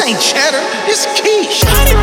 ain't cheddar, it's quiche.